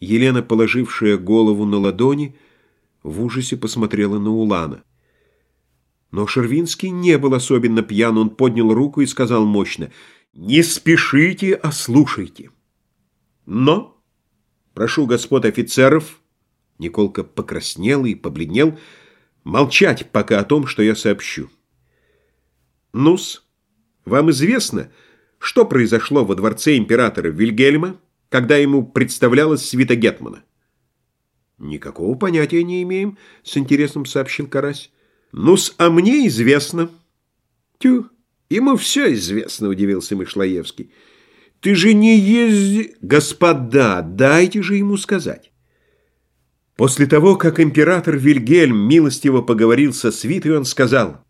Елена, положившая голову на ладони, в ужасе посмотрела на Улана. Но Шервинский не был особенно пьян, он поднял руку и сказал мощно, «Не спешите, а слушайте». «Но, прошу господ офицеров», Николка покраснел и побледнел, «молчать пока о том, что я сообщу». «Ну-с, вам известно, что произошло во дворце императора Вильгельма?» Когда ему представлялась свита Гетмана. «Никакого понятия не имеем», — с интересом сообщил Карась. «Ну-с, а мне известно». «Тю, ему все известно», — удивился Мышлоевский. «Ты же не езди...» «Господа, дайте же ему сказать». После того, как император Вильгельм милостиво поговорил со свитой, он сказал,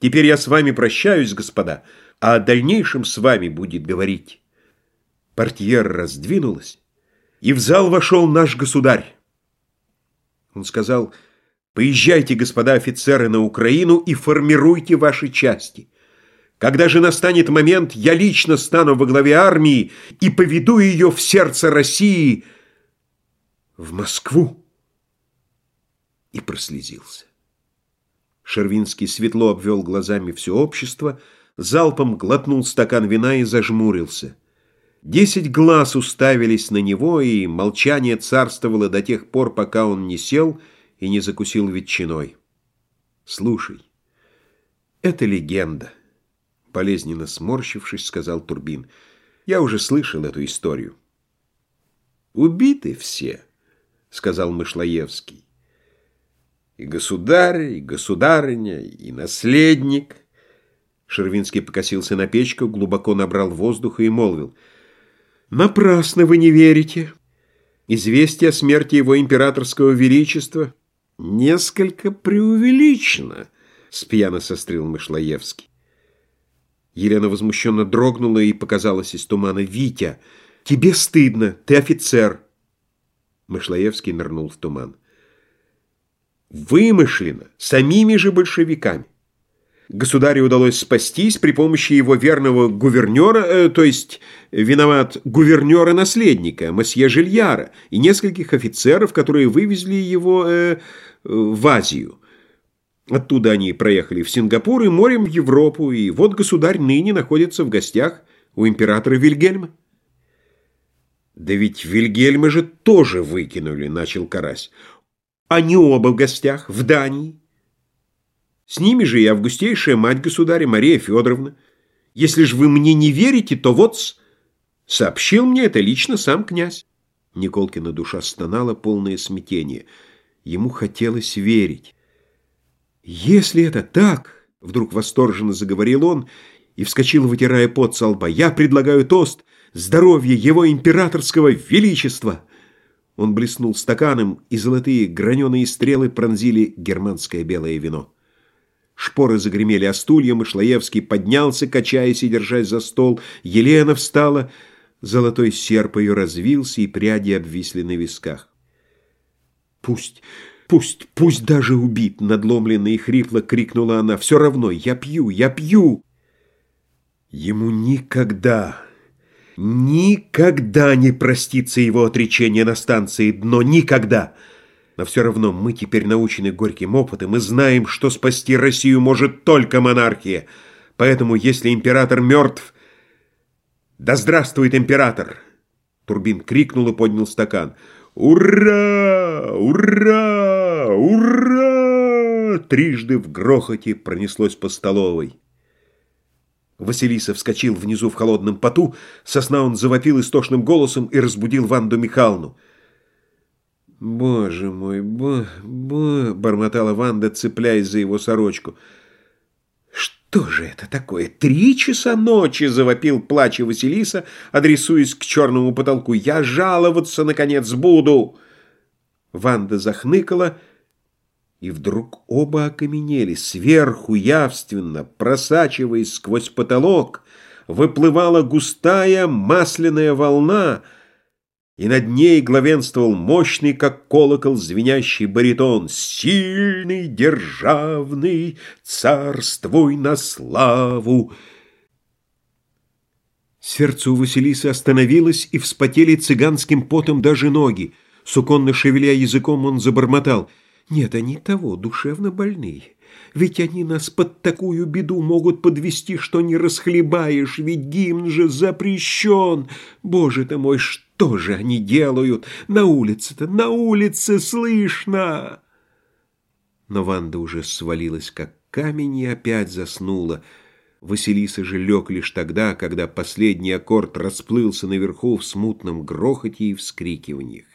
«Теперь я с вами прощаюсь, господа, а о дальнейшем с вами будет говорить Портьера раздвинулась, и в зал вошел наш государь. Он сказал, «Поезжайте, господа офицеры, на Украину и формируйте ваши части. Когда же настанет момент, я лично стану во главе армии и поведу ее в сердце России, в Москву». И прослезился. Шервинский светло обвел глазами все общество, залпом глотнул стакан вина и зажмурился. Десять глаз уставились на него, и молчание царствовало до тех пор, пока он не сел и не закусил ветчиной. «Слушай, это легенда», — болезненно сморщившись, сказал Турбин. «Я уже слышал эту историю». «Убиты все», — сказал Мышлоевский. «И государь, и государыня, и наследник». Шервинский покосился на печку, глубоко набрал воздуха и молвил — Напрасно вы не верите. Известие о смерти его императорского величества несколько преувеличено, спьяно сострил Мышлоевский. Елена возмущенно дрогнула и показалась из тумана. «Витя, тебе стыдно, ты офицер!» Мышлоевский нырнул в туман. «Вымышлено самими же большевиками. Государю удалось спастись при помощи его верного гувернера, э, то есть, виноват, гувернера-наследника, месье Жильяра, и нескольких офицеров, которые вывезли его э, в Азию. Оттуда они проехали в Сингапур и морем в Европу, и вот государь ныне находится в гостях у императора Вильгельма. «Да ведь Вильгельма же тоже выкинули», — начал Карась. «Они оба в гостях, в Дании». С ними же и августейшая мать государя Мария Федоровна. Если же вы мне не верите, то вот сообщил мне это лично сам князь. Николкина душа стонала, полное смятение. Ему хотелось верить. «Если это так», — вдруг восторженно заговорил он и вскочил, вытирая пот со лба, «я предлагаю тост здоровье его императорского величества». Он блеснул стаканом, и золотые граненые стрелы пронзили германское белое вино. Шпоры загремели о стулья, Мышлоевский поднялся, качаясь и держась за стол. Елена встала, золотой серп ее развился, и пряди обвисли на висках. «Пусть, пусть, пусть даже убит!» — надломленно и хрипло крикнула она. «Все равно, я пью, я пью!» Ему никогда, никогда не простится его отречение на станции «Дно», никогда! Но все равно мы теперь научены горьким опытом и знаем, что спасти Россию может только монархия. Поэтому, если император мертв... Да здравствует император! Турбин крикнул и поднял стакан. «Ура! Ура! Ура!» Трижды в грохоте пронеслось по столовой. Василиса вскочил внизу в холодном поту, сосна он завопил истошным голосом и разбудил Ванду Михайловну. «Боже мой, бо, бо...» — бормотала Ванда, цепляясь за его сорочку. «Что же это такое? Три часа ночи!» — завопил плача Василиса, адресуясь к черному потолку. «Я жаловаться, наконец, буду!» Ванда захныкала, и вдруг оба окаменели. Сверху явственно, просачиваясь сквозь потолок, выплывала густая масляная волна — и над ней главенствовал мощный, как колокол, звенящий баритон «Сильный, державный, царствуй на славу!» Сердце у Василисы остановилось, и вспотели цыганским потом даже ноги. Суконно шевеля языком, он забормотал. «Нет, они того, душевно больные. Ведь они нас под такую беду могут подвести, что не расхлебаешь, ведь гимн же запрещен. Боже ты мой, что же они делают? На улице-то, на улице слышно!» Но Ванда уже свалилась, как камень, и опять заснула. Василиса же лег лишь тогда, когда последний аккорд расплылся наверху в смутном грохоте и вскрикиваниях.